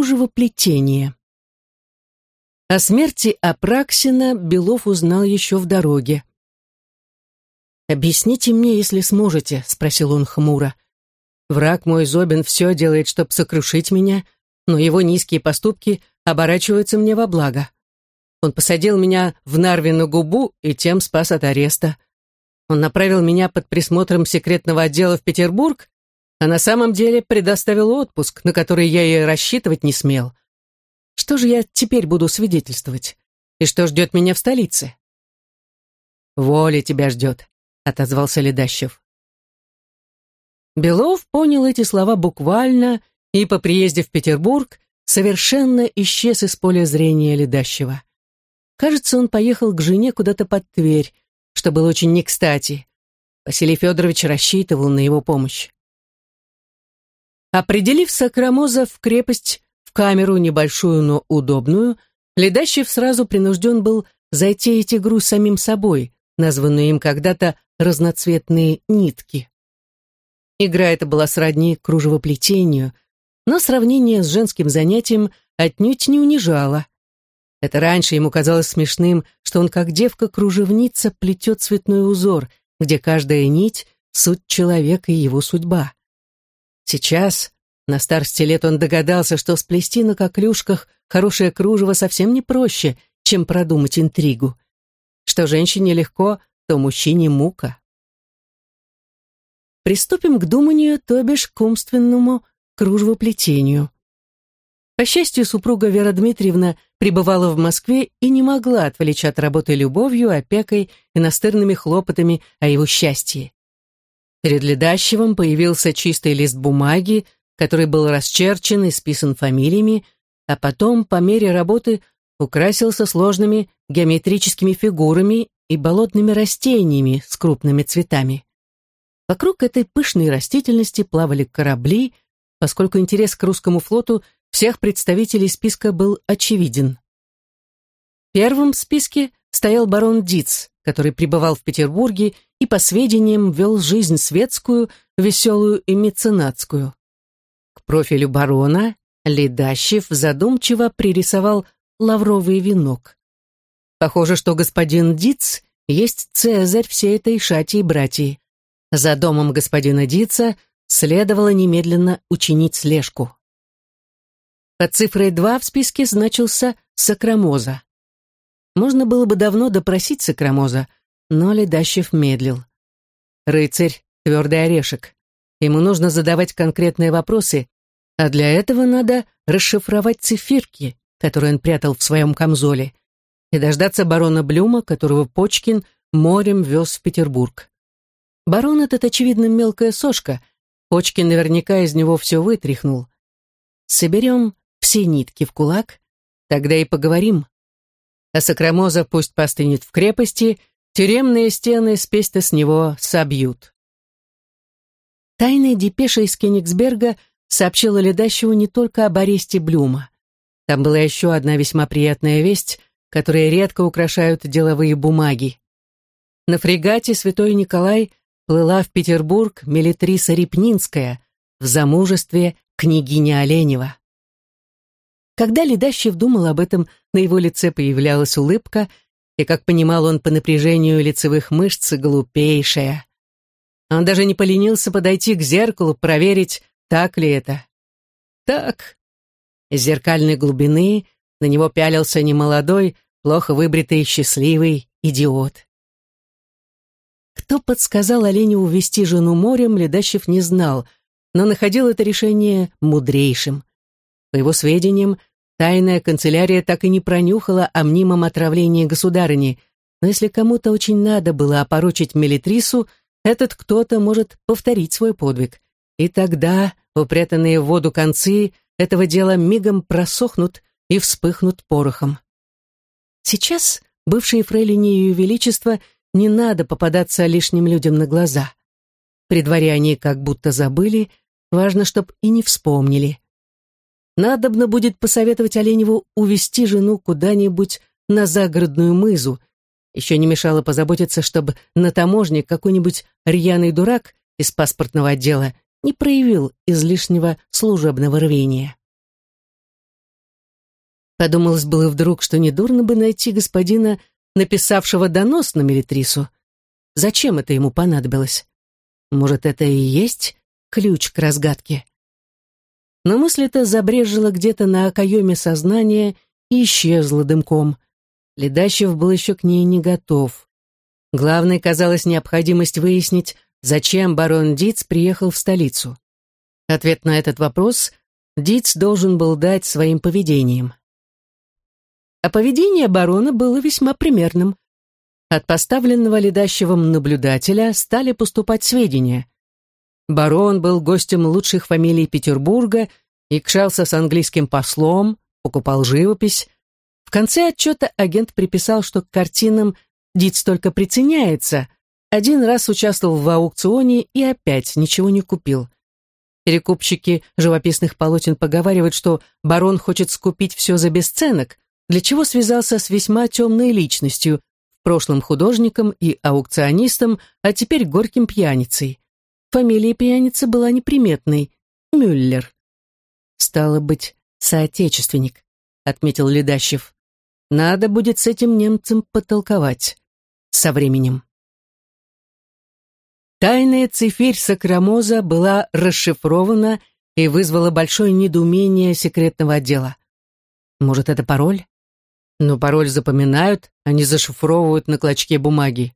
Кружевоплетение. О смерти Апраксина Белов узнал еще в дороге. «Объясните мне, если сможете», — спросил он хмуро. «Враг мой Зобин все делает, чтобы сокрушить меня, но его низкие поступки оборачиваются мне во благо. Он посадил меня в Нарвину губу и тем спас от ареста. Он направил меня под присмотром секретного отдела в Петербург, а на самом деле предоставил отпуск, на который я и рассчитывать не смел. Что же я теперь буду свидетельствовать? И что ждет меня в столице? «Воля тебя ждет», — отозвался Ледащев. Белов понял эти слова буквально и по приезде в Петербург совершенно исчез из поля зрения Ледащева. Кажется, он поехал к жене куда-то под Тверь, что было очень не кстати. Василий Федорович рассчитывал на его помощь. Определив Сакрамоза в крепость, в камеру небольшую, но удобную, Ледащев сразу принужден был затеять игру самим собой, названную им когда-то разноцветные нитки. Игра эта была сродни кружевоплетению, но сравнение с женским занятием отнюдь не унижало. Это раньше ему казалось смешным, что он как девка-кружевница плетет цветной узор, где каждая нить — суть человека и его судьба. Сейчас, на старости лет, он догадался, что сплести на коклюшках хорошее кружево совсем не проще, чем продумать интригу. Что женщине легко, то мужчине мука. Приступим к думанию, то бишь к умственному кружевоплетению. По счастью, супруга Вера Дмитриевна пребывала в Москве и не могла отвлечь от работы любовью, опекой и настырными хлопотами о его счастье. Перед Ледащевым появился чистый лист бумаги, который был расчерчен и списан фамилиями, а потом, по мере работы, украсился сложными геометрическими фигурами и болотными растениями с крупными цветами. Вокруг этой пышной растительности плавали корабли, поскольку интерес к русскому флоту всех представителей списка был очевиден. Первым в списке стоял барон Диц, который пребывал в Петербурге и, по сведениям, вел жизнь светскую, веселую и меценатскую. К профилю барона Ледащев задумчиво пририсовал лавровый венок. Похоже, что господин Диц есть цезарь всей этой шати и братьи. За домом господина Дица следовало немедленно учинить слежку. Под цифрой 2 в списке значился Сакрамоза. Можно было бы давно допросить Сакрамоза, но Ледащев медлил. Рыцарь — твердый орешек. Ему нужно задавать конкретные вопросы, а для этого надо расшифровать цифирки, которые он прятал в своем камзоле, и дождаться барона Блюма, которого Почкин морем вез в Петербург. Барон этот, очевидно, мелкая сошка. Почкин наверняка из него все вытряхнул. Соберем все нитки в кулак, тогда и поговорим. А Сакрамоза пусть постынет в крепости — Тюремные стены спесь-то с него собьют. Тайная депеша из Кенигсберга сообщила Ледащеву не только об аресте Блюма. Там была еще одна весьма приятная весть, которая редко украшают деловые бумаги. На фрегате «Святой Николай» плыла в Петербург Мелитриса Репнинская в замужестве княгиня Оленева. Когда Ледащев думал об этом, на его лице появлялась улыбка, и, как понимал он по напряжению лицевых мышц, глупейшая. Он даже не поленился подойти к зеркалу, проверить, так ли это. Так. Из зеркальной глубины на него пялился немолодой, плохо выбритый, счастливый идиот. Кто подсказал Олене увести жену морем, Ледащев не знал, но находил это решение мудрейшим. По его сведениям, Тайная канцелярия так и не пронюхала о мнимом отравлении государыни, но если кому-то очень надо было опорочить Мелитрису, этот кто-то может повторить свой подвиг. И тогда упрятанные в воду концы этого дела мигом просохнут и вспыхнут порохом. Сейчас бывшие фрейлине Ее Величества не надо попадаться лишним людям на глаза. При дворе они как будто забыли, важно, чтоб и не вспомнили. Надобно будет посоветовать Оленеву увести жену куда-нибудь на загородную мызу. Еще не мешало позаботиться, чтобы на таможне какой-нибудь рьяный дурак из паспортного отдела не проявил излишнего служебного рвения. Подумалось было вдруг, что недурно бы найти господина, написавшего донос на Мелитрису. Зачем это ему понадобилось? Может, это и есть ключ к разгадке? Но мысль эта забрежила где-то на окоеме сознания и исчезла дымком. Ледащев был еще к ней не готов. Главной казалась необходимость выяснить, зачем барон Диц приехал в столицу. Ответ на этот вопрос Диц должен был дать своим поведением. А поведение барона было весьма примерным. От поставленного ледащевым наблюдателя стали поступать сведения. Барон был гостем лучших фамилий Петербурга, икшался с английским послом, покупал живопись. В конце отчета агент приписал, что к картинам Диц только приценяется, один раз участвовал в аукционе и опять ничего не купил. Перекупщики живописных полотен поговаривают, что барон хочет скупить все за бесценок, для чего связался с весьма темной личностью, в прошлом художником и аукционистом, а теперь горьким пьяницей. Фамилия пьяницы была неприметной — Мюллер. «Стало быть, соотечественник», — отметил Ледащев. «Надо будет с этим немцем потолковать. Со временем». Тайная цифирь Сакрамоза была расшифрована и вызвала большое недоумение секретного отдела. Может, это пароль? Но пароль запоминают, а не зашифровывают на клочке бумаги.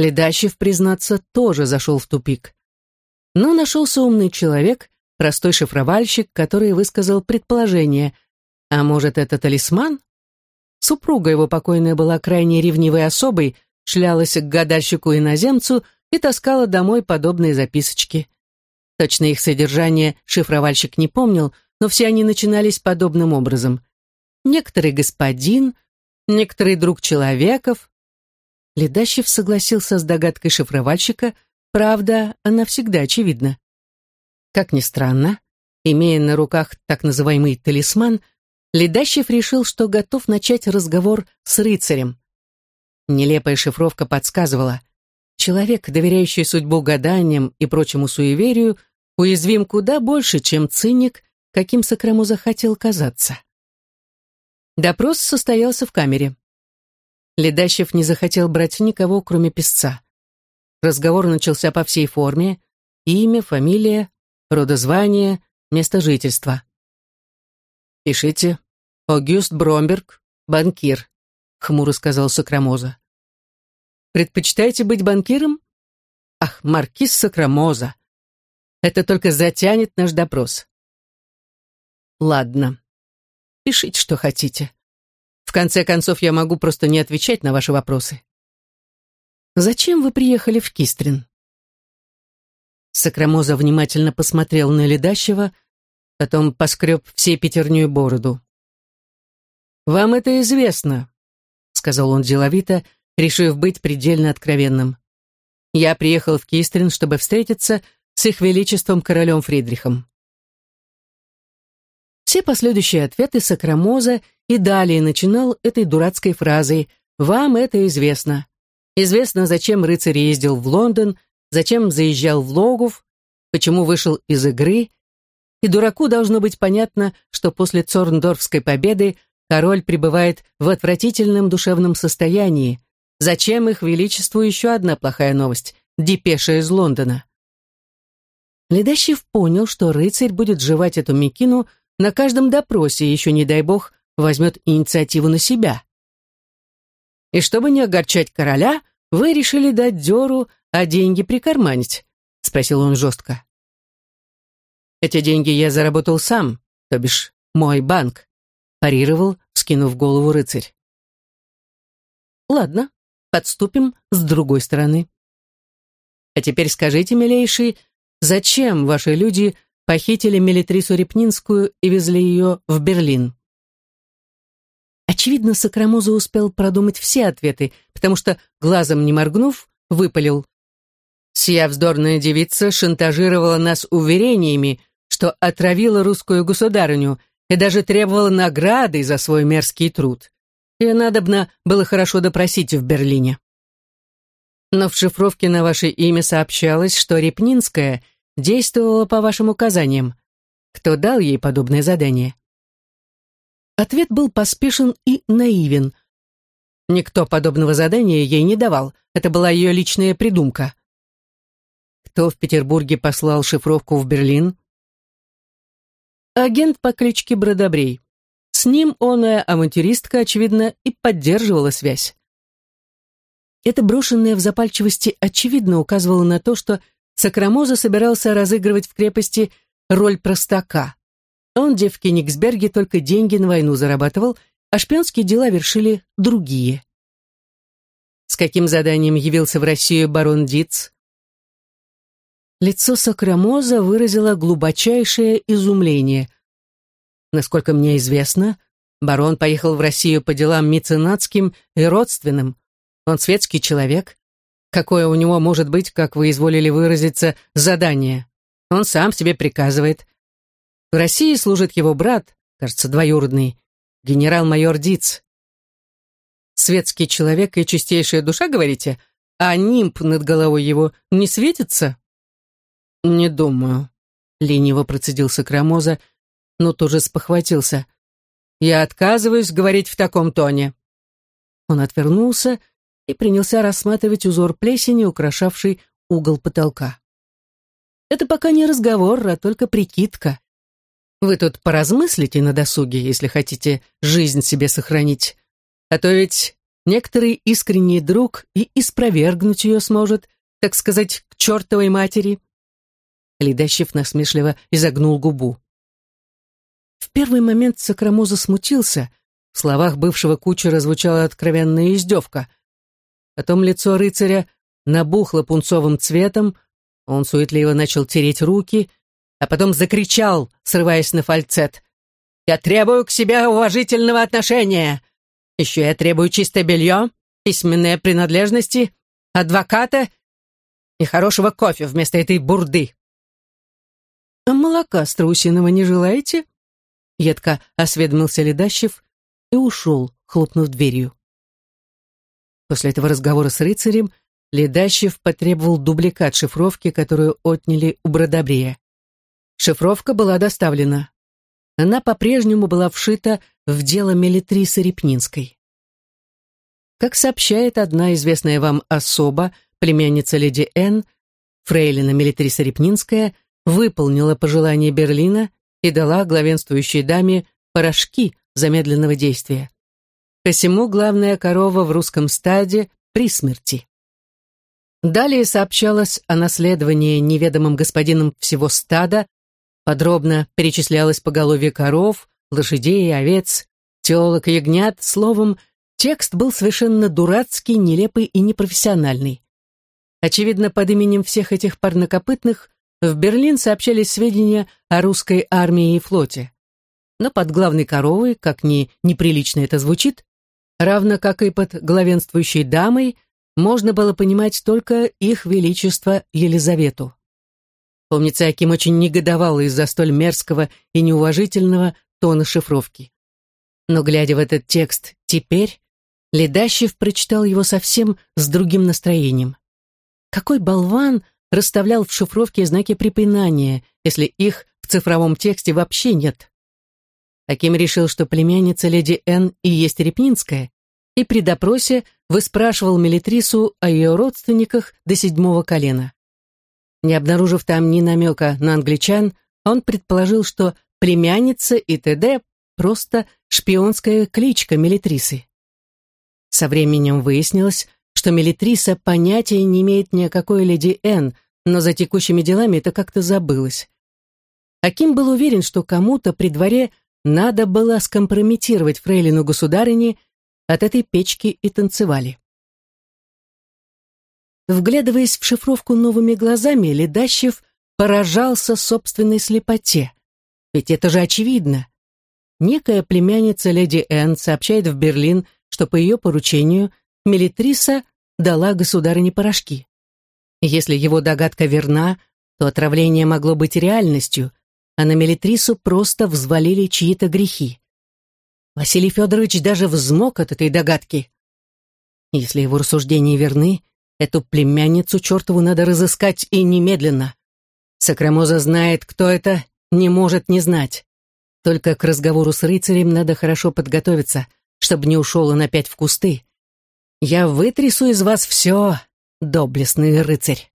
Ледащев, признаться, тоже зашел в тупик. Но нашелся умный человек, простой шифровальщик, который высказал предположение. А может, это талисман? Супруга его покойная была крайне ревнивой особой, шлялась к гадальщику-иноземцу — и таскала домой подобные записочки. Точно их содержание шифровальщик не помнил, но все они начинались подобным образом. Некоторый господин, некоторый друг человеков. Ледащев согласился с догадкой шифровальщика, правда, она всегда очевидна. Как ни странно, имея на руках так называемый талисман, Ледащев решил, что готов начать разговор с рыцарем. Нелепая шифровка подсказывала. Человек, доверяющий судьбу гаданиям и прочему суеверию, уязвим куда больше, чем циник, каким Сакраму захотел казаться. Допрос состоялся в камере. Ледащев не захотел брать никого, кроме писца. Разговор начался по всей форме. Имя, фамилия, родозвание, место жительства. «Пишите. Огюст Бромберг, банкир», — хмуро сказал Сакрамоза. Предпочитаете быть банкиром? Ах, маркиз Сакрамоза. Это только затянет наш допрос. Ладно. Пишите, что хотите. В конце концов, я могу просто не отвечать на ваши вопросы. Зачем вы приехали в Кистрин? Сакрамоза внимательно посмотрел на Ледащева, потом поскреб всей пятерню бороду. «Вам это известно», — сказал он деловито, — решив быть предельно откровенным. Я приехал в Кистрин, чтобы встретиться с их величеством королем Фридрихом. Все последующие ответы Сакрамоза и далее начинал этой дурацкой фразой «Вам это известно». Известно, зачем рыцарь ездил в Лондон, зачем заезжал в Логов, почему вышел из игры, и дураку должно быть понятно, что после Цорндорфской победы король пребывает в отвратительном душевном состоянии, Зачем их величеству еще одна плохая новость — депеша из Лондона? Ледащев понял, что рыцарь будет жевать эту мекину на каждом допросе, еще, не дай бог, возьмет инициативу на себя. И чтобы не огорчать короля, вы решили дать дёру, а деньги прикарманить, — спросил он жестко. Эти деньги я заработал сам, то бишь мой банк, — парировал, скинув голову рыцарь. Ладно, подступим с другой стороны. А теперь скажите, милейший, зачем ваши люди похитили Мелитрису Репнинскую и везли ее в Берлин? Очевидно, Сакрамуза успел продумать все ответы, потому что, глазом не моргнув, выпалил. Сия вздорная девица шантажировала нас уверениями, что отравила русскую государыню и даже требовала награды за свой мерзкий труд. Ее надобно было хорошо допросить в Берлине. Но в шифровке на ваше имя сообщалось, что Репнинская действовала по вашим указаниям. Кто дал ей подобное задание? Ответ был поспешен и наивен. Никто подобного задания ей не давал. Это была ее личная придумка. Кто в Петербурге послал шифровку в Берлин? Агент по кличке Бродобрей. С ним оная авантюристка, очевидно, и поддерживала связь. Эта брошенная в запальчивости очевидно указывала на то, что Сакрамоза собирался разыгрывать в крепости роль простака. Он, где в Кенигсберге, только деньги на войну зарабатывал – а шпионские дела вершили другие. С каким заданием явился в Россию барон Диц? Лицо Сакрамоза выразило глубочайшее изумление. Насколько мне известно, барон поехал в Россию по делам меценатским и родственным. Он светский человек. Какое у него может быть, как вы изволили выразиться, задание? Он сам себе приказывает. В России служит его брат, кажется, двоюродный, генерал-майор Диц. Светский человек и чистейшая душа, говорите? А нимб над головой его не светится? Не думаю, лениво процедил Сокрамоза, но тоже спохватился. Я отказываюсь говорить в таком тоне. Он отвернулся и принялся рассматривать узор плесени, украшавший угол потолка. Это пока не разговор, а только прикидка. Вы тут поразмыслите на досуге, если хотите жизнь себе сохранить. А то ведь некоторый искренний друг и испровергнуть ее сможет, так сказать, к чертовой матери. Ледащев насмешливо изогнул губу. В первый момент Сакрамоза смутился. В словах бывшего кучера звучала откровенная издевка. Потом лицо рыцаря набухло пунцовым цветом, он суетливо начал тереть руки — а потом закричал, срываясь на фальцет. «Я требую к себе уважительного отношения. Еще я требую чистое белье, письменные принадлежности, адвоката и хорошего кофе вместо этой бурды». «А молока страусиного не желаете?» Едко осведомился Ледащев и ушел, хлопнув дверью. После этого разговора с рыцарем Ледащев потребовал дубликат шифровки, которую отняли у Бродобрея. Шифровка была доставлена. Она по-прежнему была вшита в дело Мелитрисы Репнинской. Как сообщает одна известная вам особа, племянница леди Н, фрейлина Мелитриса Репнинская выполнила пожелание Берлина и дала главенствующей даме порошки замедленного действия. Посему главная корова в русском стаде при смерти. Далее сообщалось о наследовании неведомым господином всего стада Подробно перечислялось поголовье коров, лошадей, овец, телок и ягнят. Словом, текст был совершенно дурацкий, нелепый и непрофессиональный. Очевидно, под именем всех этих парнокопытных в Берлин сообщались сведения о русской армии и флоте. Но под главной коровой, как ни неприлично это звучит, равно как и под главенствующей дамой, можно было понимать только их величество Елизавету. Помнится, Аким очень негодовал из-за столь мерзкого и неуважительного тона шифровки. Но, глядя в этот текст теперь, Ледащев прочитал его совсем с другим настроением. Какой болван расставлял в шифровке знаки препинания, если их в цифровом тексте вообще нет? Аким решил, что племянница леди Н и есть Репнинская, и при допросе выспрашивал Мелитрису о ее родственниках до седьмого колена. Не обнаружив там ни намека на англичан, он предположил, что племянница и т.д. просто шпионская кличка Мелитрисы. Со временем выяснилось, что Мелитриса понятия не имеет ни о какой леди Н, но за текущими делами это как-то забылось. Аким был уверен, что кому-то при дворе надо было скомпрометировать фрейлину государыни, от этой печки и танцевали. Вглядываясь в шифровку новыми глазами, Ледащев поражался собственной слепоте. Ведь это же очевидно. Некая племянница леди Энн сообщает в Берлин, что по ее поручению Мелитриса дала государыне порошки. Если его догадка верна, то отравление могло быть реальностью, а на Мелитрису просто взвалили чьи-то грехи. Василий Федорович даже взмок от этой догадки. Если его рассуждения верны, Эту племянницу чертову надо разыскать и немедленно. Сакрамоза знает, кто это, не может не знать. Только к разговору с рыцарем надо хорошо подготовиться, чтобы не ушел он опять в кусты. Я вытрясу из вас все, доблестный рыцарь.